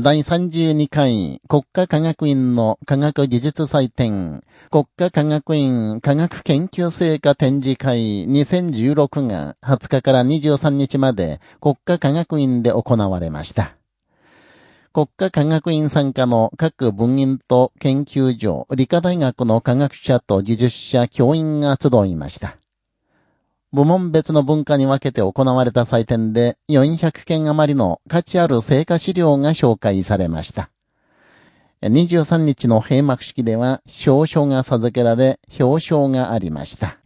第32回国家科学院の科学技術祭典国家科学院科学研究成果展示会2016が20日から23日まで国家科学院で行われました。国家科学院参加の各文院と研究所、理科大学の科学者と技術者、教員が集いました。部門別の文化に分けて行われた祭典で400件余りの価値ある成果資料が紹介されました。23日の閉幕式では、賞書が授けられ、表彰がありました。